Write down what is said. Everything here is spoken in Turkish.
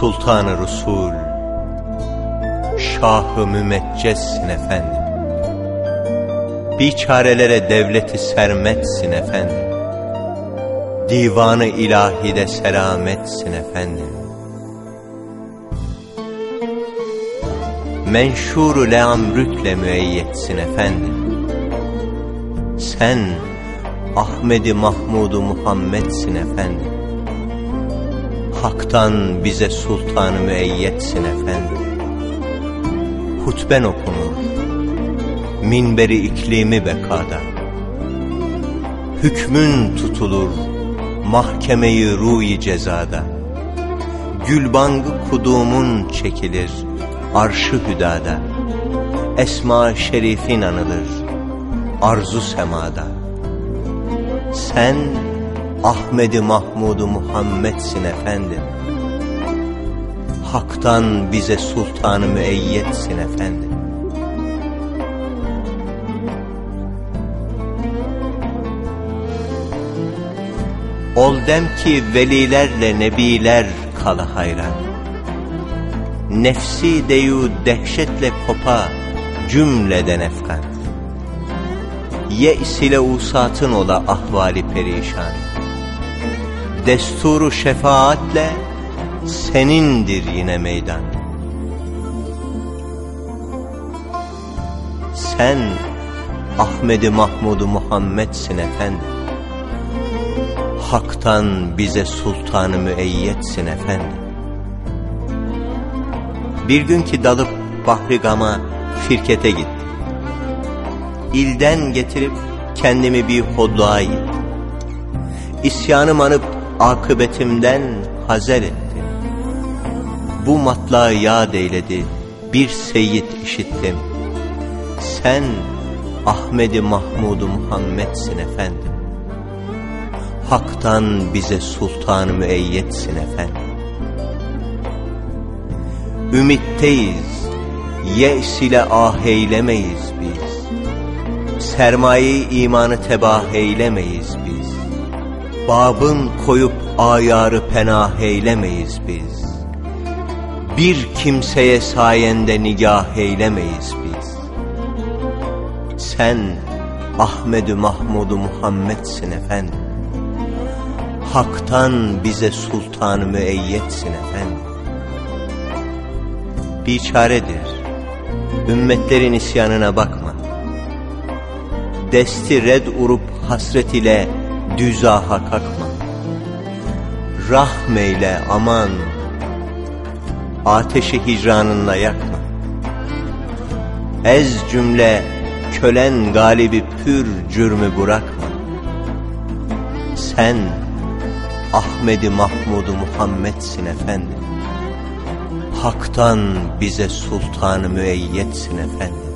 Sultanı Resul, Şahı mümeccessin efendim. Biçarelere devleti sermetsin efendim. Divanı ilahide selametsin efendim. Menşuru leamrükle müeyyetsin efendim. Sen Ahmedi Mahmudu Muhammed'sin efendim. Hak'tan bize sultanı müeyyetsin efendim. Hutben okunur, minberi iklimi bekada. Hükmün tutulur, mahkemeyi ruyi cezada. Gülbangı kudumun çekilir, arşı hüdada. Esma şerifin anılır, arzu semada. Sen Ahmedi Mahmudu Muhammed'sin efendim. Hak'tan bize sultanı müeyyetsin efendim. Ol dem ki velilerle nebiler kalı hayran. Nefsi deyu dehşetle kopa cümleden efkan. Ye's ile usatın ola ahvali perişan. Desturu şefaatle senindir yine meydan. Sen Ahmedi Mahmudu Muhammed'sin efendim. Hak'tan bize sultanı müeyyetsin efendim. Bir gün ki dalıp Bahri Gam'a firkete gittim. İlden getirip kendimi bir hodluğa yittim. İsyanım anıp akıbetimden hazer ettim. Bu matlağı yad eyledi, bir seyyid işittim. Sen Ahmedi Mahmudu Muhammed'sin efendim. Hak'tan bize sultanı müeyyetsin efendim. Ümitteyiz, yes ile ah eylemeyiz biz. Sermayeyi imanı tebah eylemeyiz biz. Babın koyup ayarı penah eylemeyiz biz. Bir kimseye sayende nigah eylemeyiz biz. Sen Ahmedü Mahmudu Muhammed'sin efendim. Hak'tan bize sultanı müeyyetsin efendim. Bir çaredir. Ümmetlerin isyanına bakma. Desti red urup hasret ile düzaha kalkma. Rahmeyle aman, ateşi hicranınla yakma. Ez cümle kölen galibi pür cürmü bırakma. Sen Ahmedi Mahmudu Muhammed'sin efendim. Hak'tan bize sultanı müeyyetsin efendim.